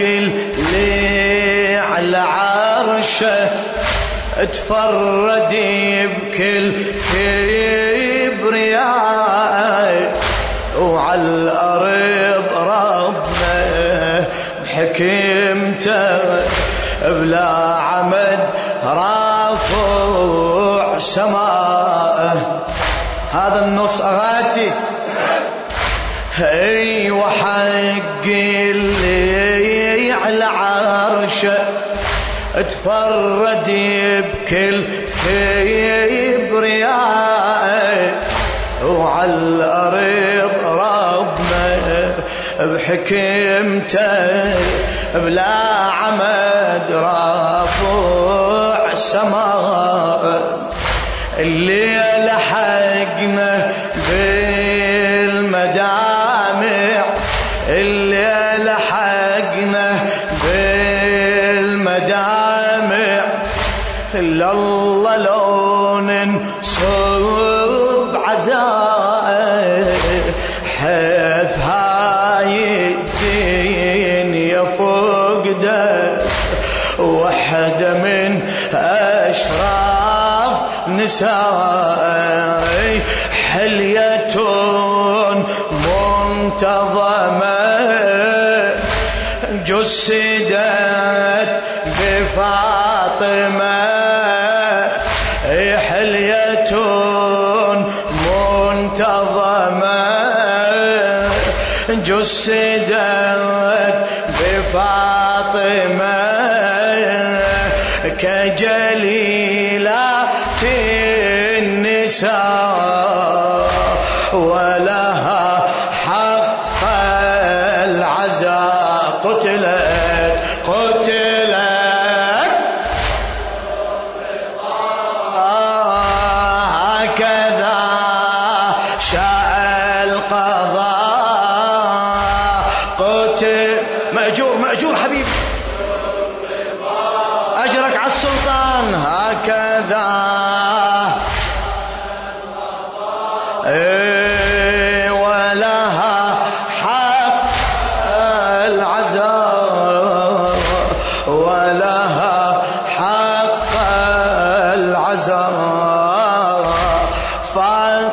اللي على عرشه تفرد بكل كبرياء وعلى الأرض ربنا بحكمته بلا عمد رافع سماءه. هذا النص أغاتي. تفرد بكل كبرياء وعلى الأرض ربنا بحكمته بلا عمد رافع السماء. وحده من أشراف نساء حلية منتظمة جسدت بفاطمة. حلية منتظمة. جسدت قتلت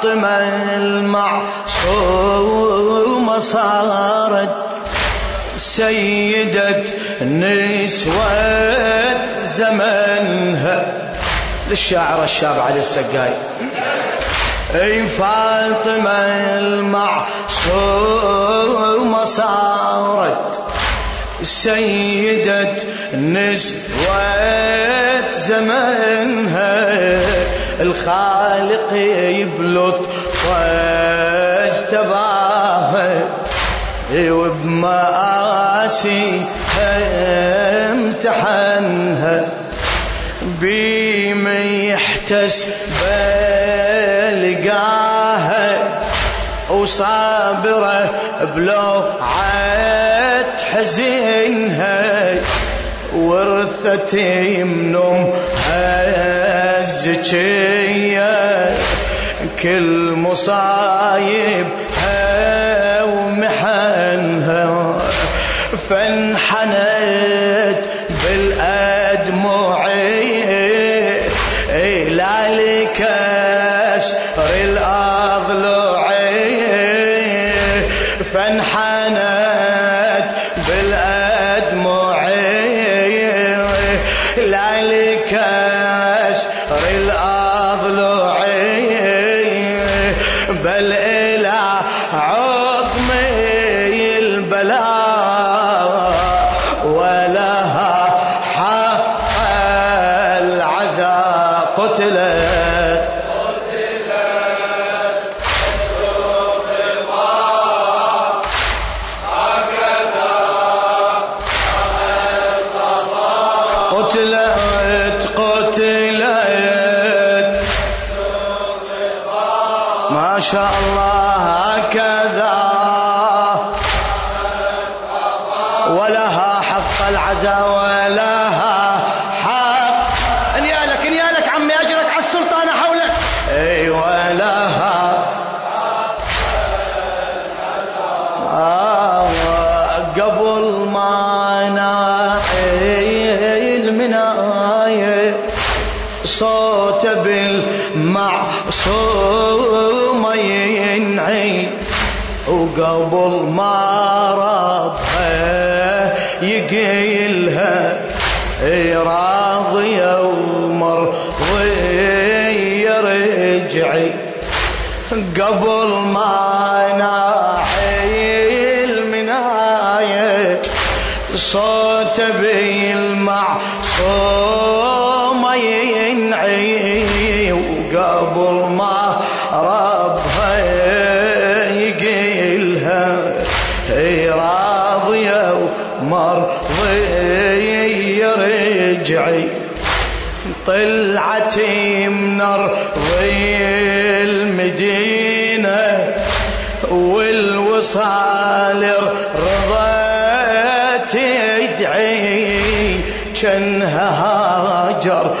فاطمة المعصومة صارت سيدة نسوة زمنها. للشاعر الشاب علي السقاي. أي فاطمة المعصومة صارت سيدة نسوة زمنها. الخالق بلطفه اجتباها وبمآسي امتحنها بما يحتسب لقاها وصابرة بلوعة حزنها ورثت من امها الزكية كل مصايبها ومحنها فانحنت هكذا ولها حق العزاء ولها ومرضية رجعي قبل ما ناحي المناية صوت بالمعصوم طلعتي من رضي المدينة والوصال رضا تدعي كانها هاجر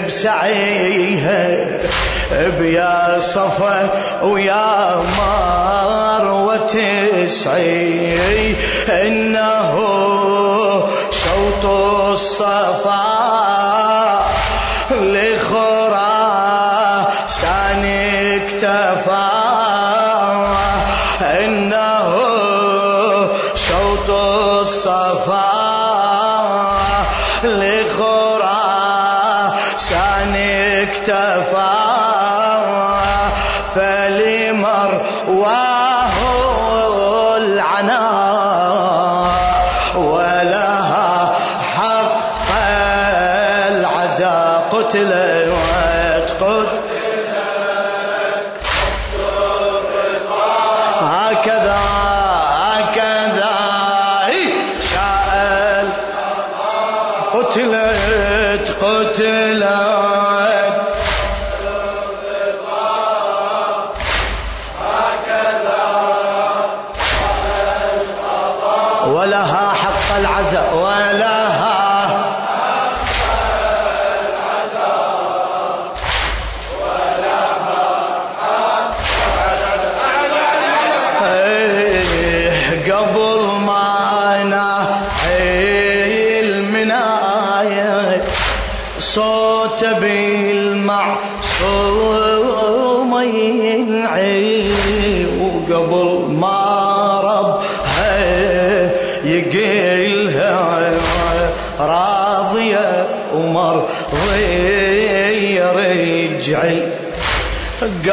وبسعيها بيا صفا ويا مروة تسعي إنه شوط الصفا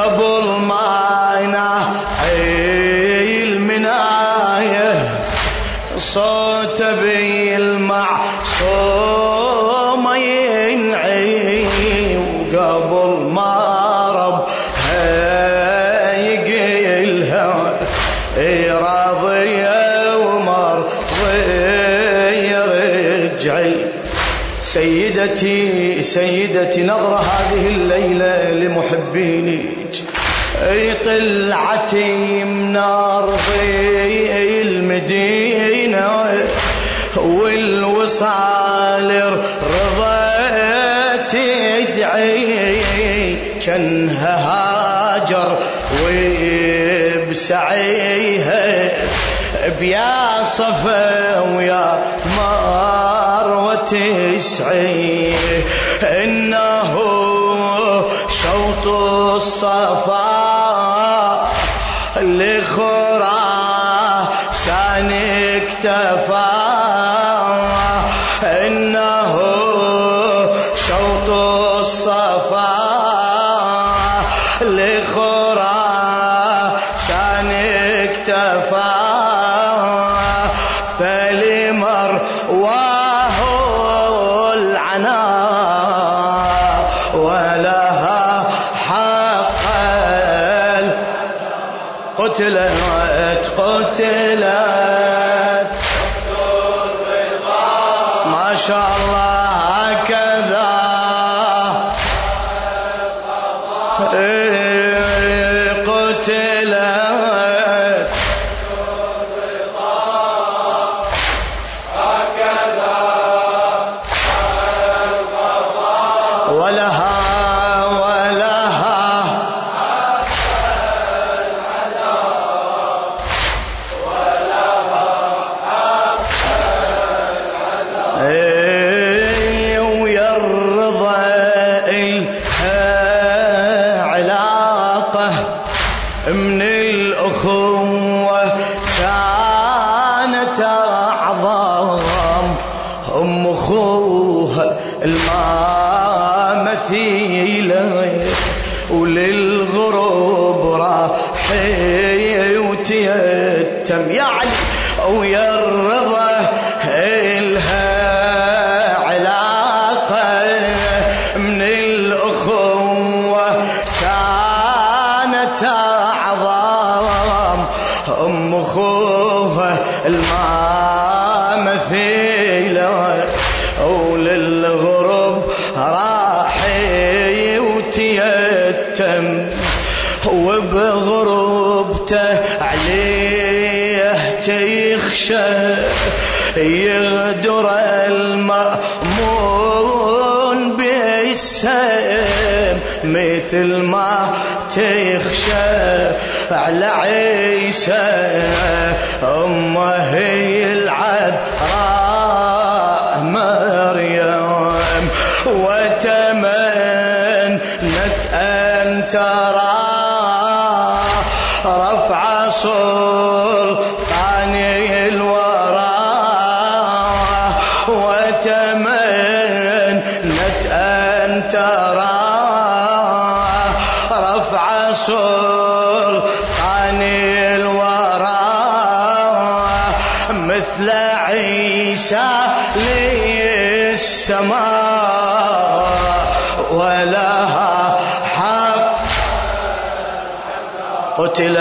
قبل ما نحي المناية صوت بالمعصوم ينعي. وقبل ما ربها يقيلها راضية ومرضية رجعي سيدتي سيدتي نظرة هذه الليلة لمحبينك اي طلعتي من ارضي المدينة والوصال رضا تدعي كانها هاجر وبسعيها بيا صفا ويا مروة تسعي قتلت قتلت. ما شاء الله. أخوها الماء مثيلة وللغروب راحي وتيتم وبغربته عليه تيخشى يغدر المأمون بالسيم مثل ما تخشى على عيسى. هي العذراء مريم وتمنت أن ترى رفع سلطان للسماء ولها حق. قتلت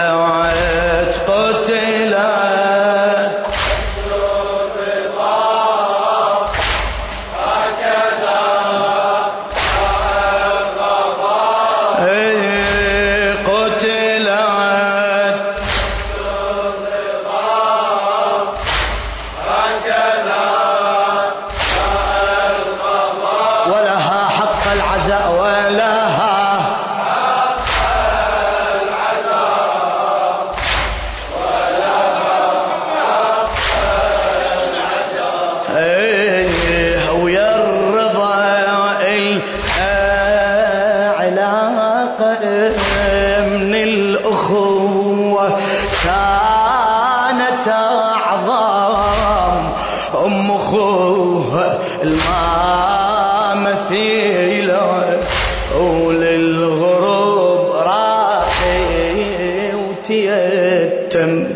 أم أخوها الماء مثيلة وللغروب راحي وتيتم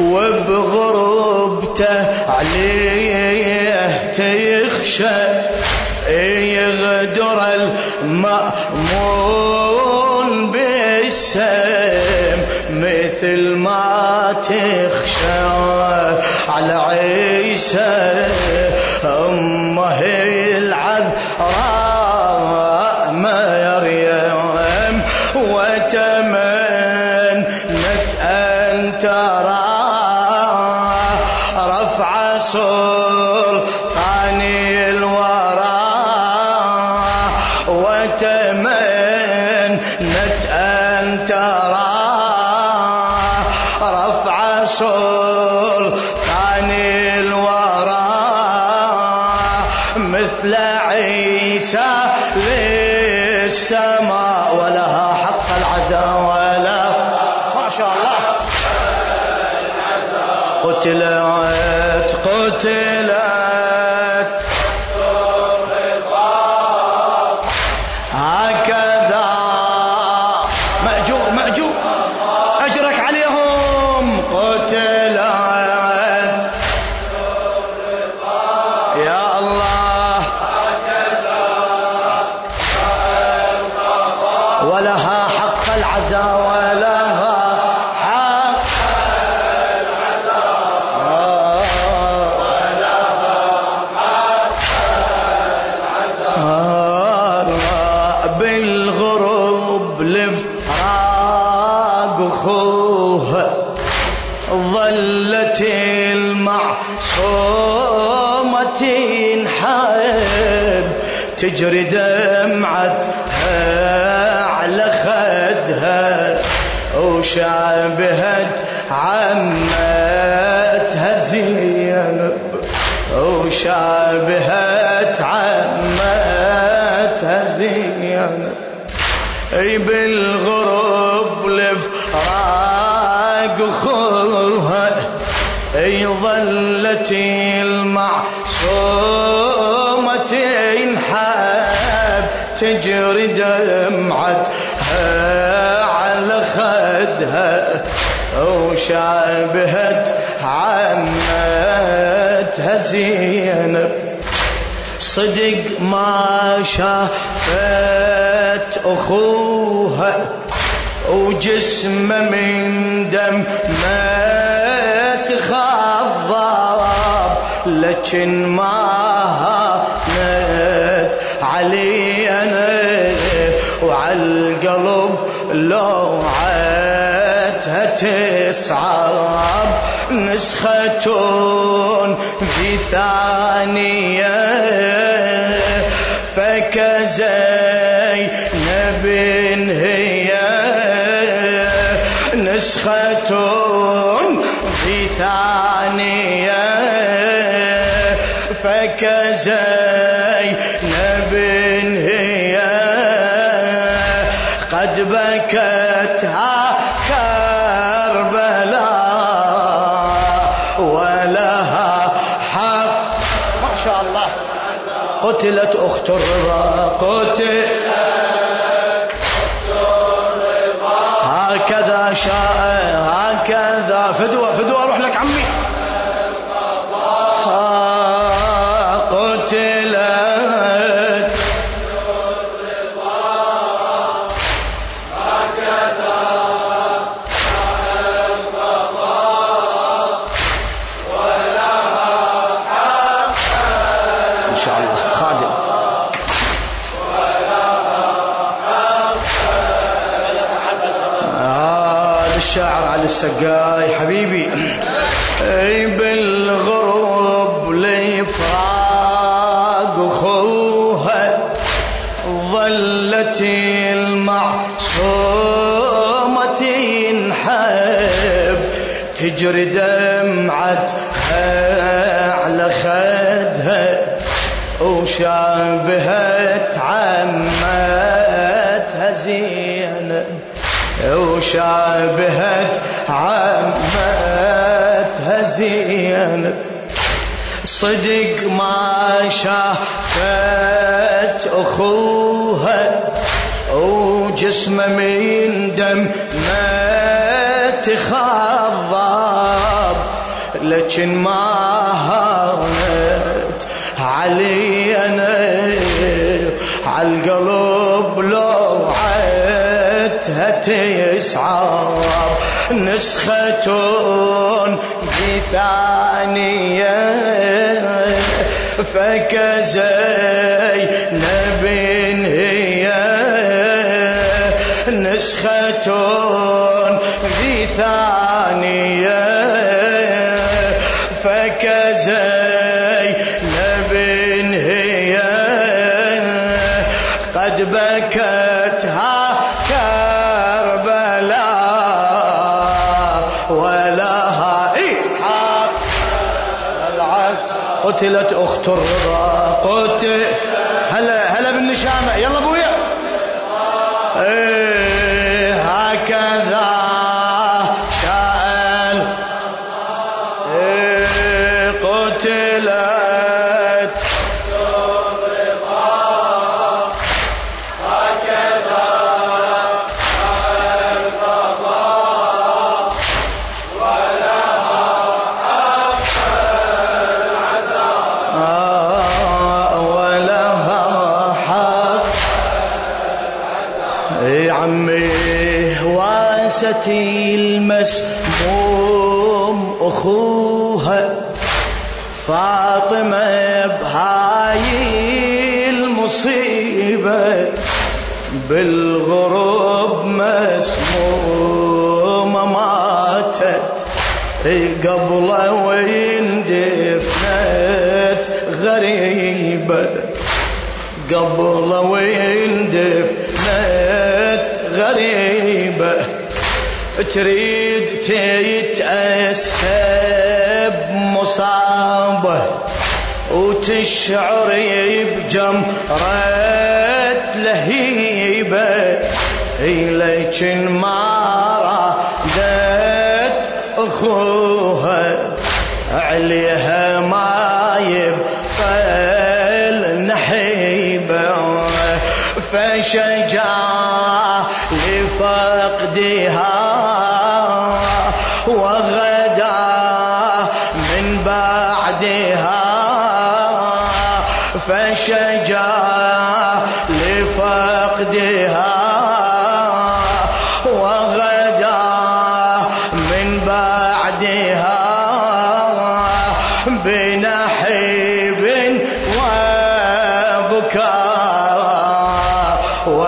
وبغربته عليه تيخشى. يغدر المأمون بالسيم مثل ما تخشى على عيسى أمه العذراء مريم وتمنت أن ترى رفع سلطان هكذا تجري دمعتها على خدها وشابهت عمتها زينب. وشابهت عمتها زينب. أي تجري دمعتها على خدها وشابهت عمتها زينب. صدق ما شافت أخوها وجسمه من دم ما تخضب لكن ما هانت علي تصعب نسخة في ثانية فكزينب هي. نسخة في ثانية فكزينب هي. قد بكتها الرضا قتلت هكذا شاء هكذا. فدوى فدوى أروح لك عمي. السقاي حبيبي. اي بالغروب لفراق اخوها ظلت المعصومة ينحب تجري دمعتها على خدها وشابهت عمتها زينب وشابهت عمتها زينب صدق ما شافت أخوها وجسمه من دم ما تخضب لكن ما هانت علي أنا على القلب لو عدتها تسعر نسخة بثانية فكزينب الرضا. قتل هلا هلا بالنشامة. يلا أبويا. إيه. فاطمة بهاي المصيبة بالغروب مسمومة ماتت. قبل وين دفنت غريبة؟ قبل وين دفنت غريبة؟ تريد تتأسى بمصابة وتشعري بجمرة لهيبة. لكن ما رادت أخوها. عليها ما يبقى النحيبة فشجع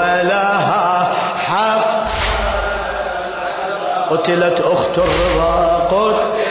ولها حق. قتلت أخت الرضا قتلت